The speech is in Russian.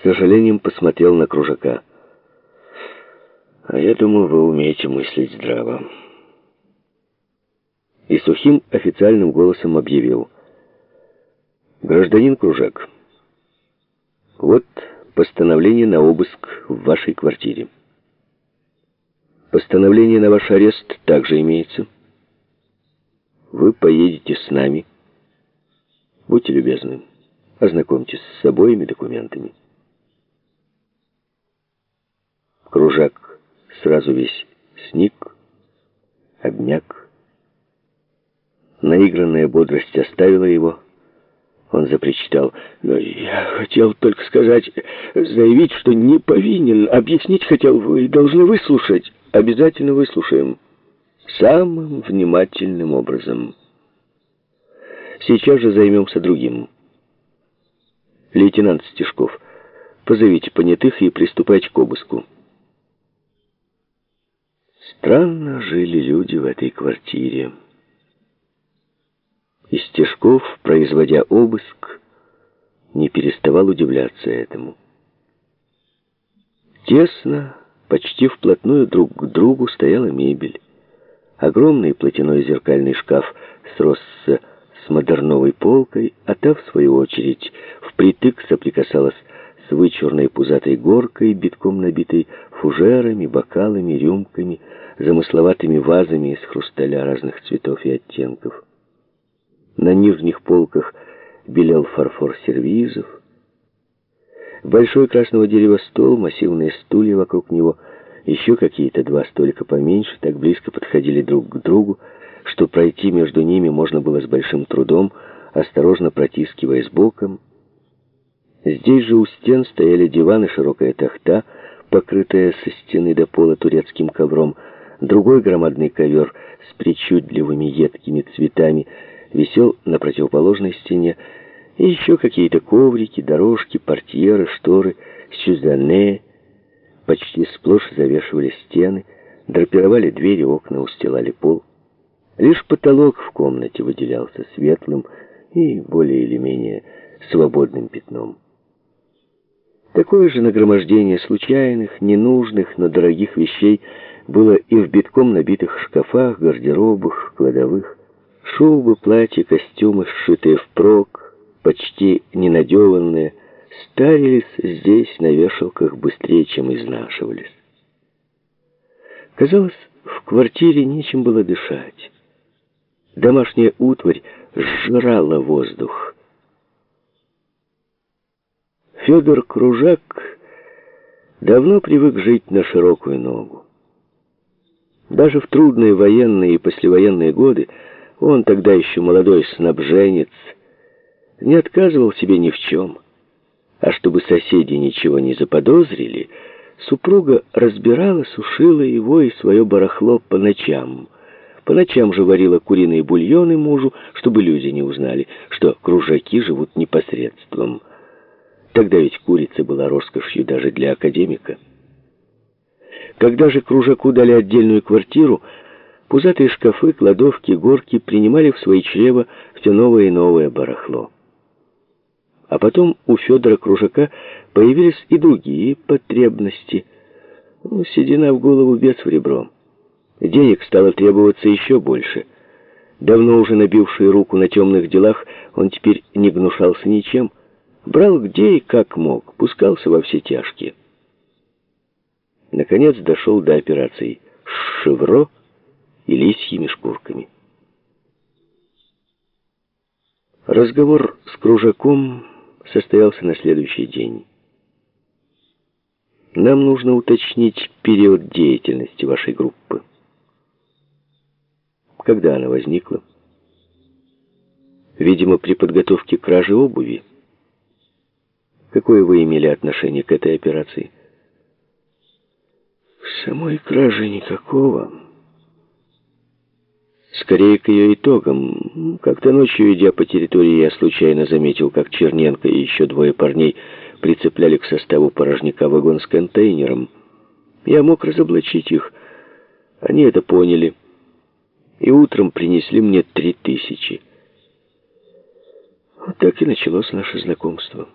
с сожалением посмотрел на кружака. «А я думал, вы умеете мыслить здраво». И сухим официальным голосом объявил. «Гражданин Кружак, вот постановление на обыск в вашей квартире. Постановление на ваш арест также имеется. Вы поедете с нами. Будьте любезны, ознакомьтесь с обоими документами». Кружак сразу весь сник, обмяк. Наигранная бодрость оставила его. Он запричитал. «Но я хотел только сказать, заявить, что не повинен. Объяснить хотел, вы должны выслушать. Обязательно выслушаем. Самым внимательным образом. Сейчас же займемся другим. Лейтенант Стешков, позовите понятых и приступайте к обыску». Странно жили люди в этой квартире. И Стешков, производя обыск, не переставал удивляться этому. Тесно, почти вплотную друг к другу стояла мебель. Огромный платяной зеркальный шкаф сросся с модерновой полкой, а та, в свою очередь, впритык соприкасалась с вычурной пузатой горкой, битком набитой фужерами, бокалами, рюмками, замысловатыми вазами из хрусталя разных цветов и оттенков. На нижних полках белел фарфор сервизов. Большой красного дерева стол, массивные стулья вокруг него, еще какие-то два столика поменьше, так близко подходили друг к другу, что пройти между ними можно было с большим трудом, осторожно протискиваясь боком. Здесь же у стен стояли диваны, широкая тахта, покрытая со стены до пола турецким ковром, другой громадный ковер с причудливыми едкими цветами висел на противоположной стене, и еще какие-то коврики, дорожки, портьеры, шторы, сюзанне почти сплошь завешивали стены, драпировали двери, окна, устилали пол. Лишь потолок в комнате выделялся светлым и более или менее свободным пятном. Такое же нагромождение случайных, ненужных, но дорогих вещей было и в битком набитых шкафах, гардеробах, кладовых. Шубы, платья, костюмы, сшитые впрок, почти ненадеванные, старились здесь на вешалках быстрее, чем изнашивались. Казалось, в квартире нечем было дышать. Домашняя утварь сжирала воздух. Федор Кружак давно привык жить на широкую ногу. Даже в трудные военные и послевоенные годы он, тогда еще молодой снабженец, не отказывал себе ни в чем. А чтобы соседи ничего не заподозрили, супруга разбирала, сушила его и свое барахло по ночам. По ночам же варила куриные бульоны мужу, чтобы люди не узнали, что кружаки живут непосредством. Тогда ведь курица была роскошью даже для академика. Когда же кружаку дали отдельную квартиру, пузатые шкафы, кладовки, горки принимали в свои чрева все новое и новое барахло. А потом у Федора Кружака появились и другие потребности. Ну, седина в голову, без в ребро. Денег стало требоваться еще больше. Давно уже набивший руку на темных делах, он теперь не гнушался ничем. Брал где и как мог, пускался во все тяжкие. Наконец дошел до операций с шевро и лисьими шкурками. Разговор с Кружаком состоялся на следующий день. Нам нужно уточнить период деятельности вашей группы. Когда она возникла? Видимо, при подготовке кражи обуви. Какое вы имели отношение к этой операции? Самой кражи никакого. Скорее к ее итогам. Как-то ночью, идя по территории, я случайно заметил, как Черненко и еще двое парней прицепляли к составу порожняка вагон с контейнером. Я мог разоблачить их. Они это поняли. И утром принесли мне три тысячи. Вот так и началось наше знакомство.